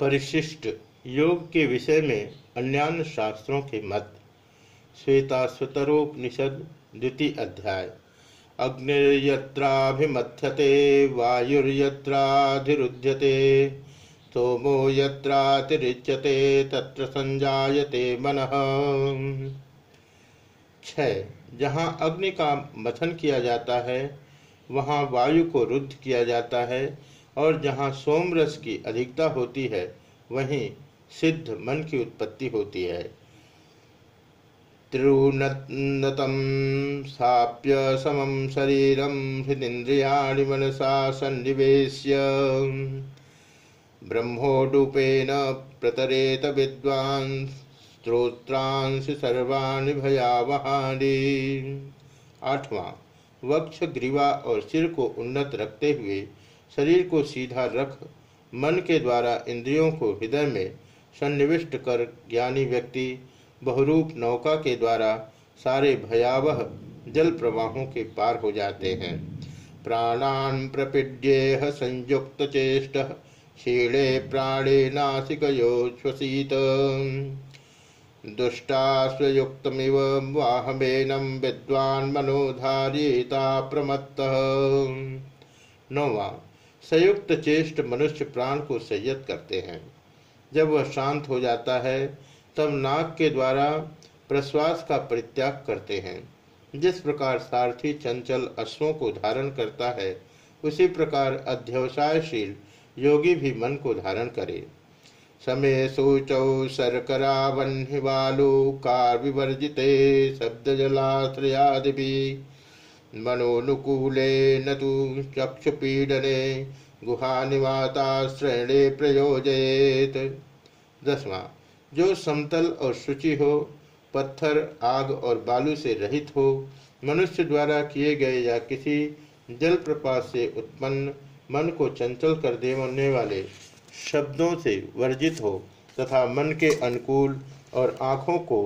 परिशिष्ट योग के विषय में अन्यान्य शास्त्रों के मत। श्वेताश्वतरोपनिषद, द्वितीय अध्याय। अग्निर्यत्राभिमथ्यते वायुर्यत्राधिरुध्यते, सोमो यत्रातिरिच्यते, तत्र संजायते मन। छः जहाँ अग्नि का मथन किया जाता है, वहाँ वायु को रुद्ध किया जाता है और जहाँ सोम रस की अधिकता होती है, वहीं सिद्ध मन की उत्पत्ति होती है। त्रिनतम साप्य समम शरीरम हृदिंद्रियाणि मनसा सन्निवेश्य। ब्रह्मोडूपेन प्रतरेत विद्वान् स्त्रोत्रांश सर्वाणि भयावहानि। आठवां, वक्ष, ग्रीवा और सिर को उन्नत रखते हुए शरीर को सीधा रख, मन के द्वारा इंद्रियों को हृदय में सन्निविष्ट कर ज्ञानी व्यक्ति, बहुरूप नौका के द्वारा सारे भयावह जल प्रवाहों के पार हो जाते हैं। प्राणान प्रपीड्येह संयुक्त चेष्ट, शीले प्राणे नासिको श्वसीत। दुष्टास्वयुक्तमिव वाहमेनम विद्वान मनोधारिता प्रमत्त। नौवा। संयुक्त चेष्ट मनुष्य प्राण को संयत करते हैं। जब वह शांत हो जाता है, तब नाक के द्वारा प्रश्वास का परित्याग करते हैं। जिस प्रकार सारथी चंचल अश्वों को धारण करता है, उसी प्रकार अध्यवसायशील योगी भी मन को धारण करे। समय सूचौ शर्करा वह्निवालु कार विवर्जिते शब्द जलाश्रयादि मनोनुकूले न तो चक्षुपीडने गुहानिवाताश्रयणे प्रयोजयेत। दसवां, जो समतल और शुचि हो, पत्थर, आग और बालू से रहित हो, मनुष्य द्वारा किए गए या किसी जल प्रपात से उत्पन्न मन को चंचल कर देने वाले शब्दों से वर्जित हो, तथा मन के अनुकूल और आँखों को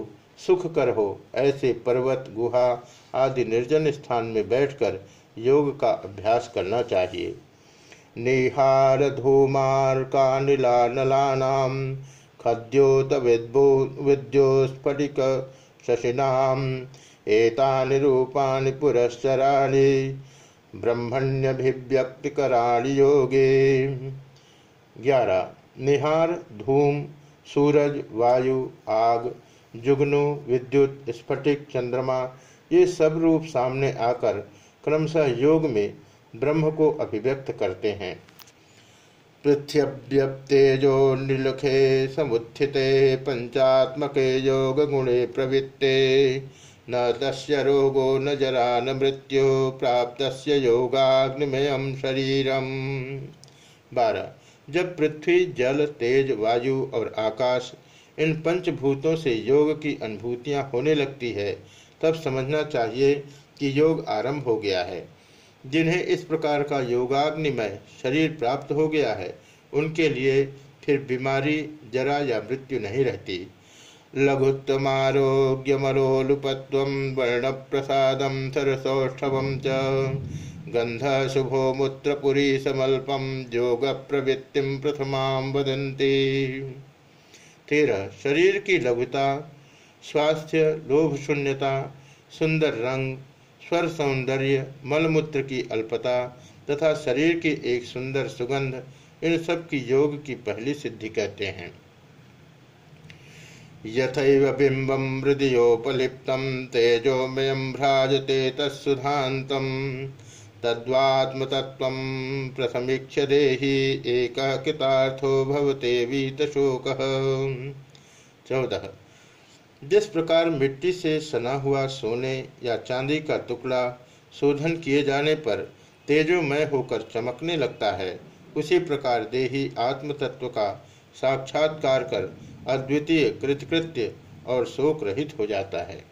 सुख कर हो, ऐसे पर्वत, गुहा आदि निर्जन स्थान में बैठकर योग का अभ्यास करना चाहिए। निहार धूमार्का नीलानलानाम खद्योत विद्भो, विद्योस्फटिक शशिनाम एतानि रूपाणि पुरस्सराणि ब्रह्मण्यभिव्यक्तिकराणि योगे। ग्यारह, निहार, धूम, सूरज, वायु, आग जुगनू, विद्युत, स्फटिक, चंद्रमा, ये सब रूप सामने आकर क्रमशः योग में ब्रह्म को अभिव्यक्त करते हैं। पृथ्व्यप्तेजो निलखे समुत्थिते, पंचात्मके योग गुणे प्रवृत्ते। न तस्य रोगो न जरा न मृत्यु प्राप्त योगाग्निमय शरीरम। बारह। जब पृथ्वी, जल, तेज, वायु और आकाश इन पंचभूतों से योग की अनुभूतियाँ होने लगती है, तब समझना चाहिए कि योग आरंभ हो गया है। जिन्हें इस प्रकार का योगाग्निमय शरीर प्राप्त हो गया है, उनके लिए फिर बीमारी, जरा या मृत्यु नहीं रहती। लघुत्तमारोग्यमलोलुपत्व वर्ण प्रसाद सरसौष्ठव च। गंध शुभो मूत्रपुरी समल्पम योग प्रवृत्ति प्रथमा वदंती तेरह शरीर की लघुता, स्वास्थ्य, लोभ शून्यता, सुंदर रंग, स्वर सौंदर्य, मलमूत्र की अल्पता तथा शरीर की एक सुंदर सुगंध, इन सब की योग की पहली सिद्धि कहते हैं। यथैव बिंबम हृदयोपलिप्तम तेजोमयम भ्राजते तत्सुधातम तद्वात्मतत्व प्रसमीक्ष देहि एक भवते चौदह। जिस प्रकार मिट्टी से सना हुआ सोने या चांदी का टुकड़ा शोधन किए जाने पर तेजोमय होकर चमकने लगता है, उसी प्रकार देही आत्मतत्व का साक्षात्कार कर अद्वितीय, कृतकृत्य और शोक रहित हो जाता है।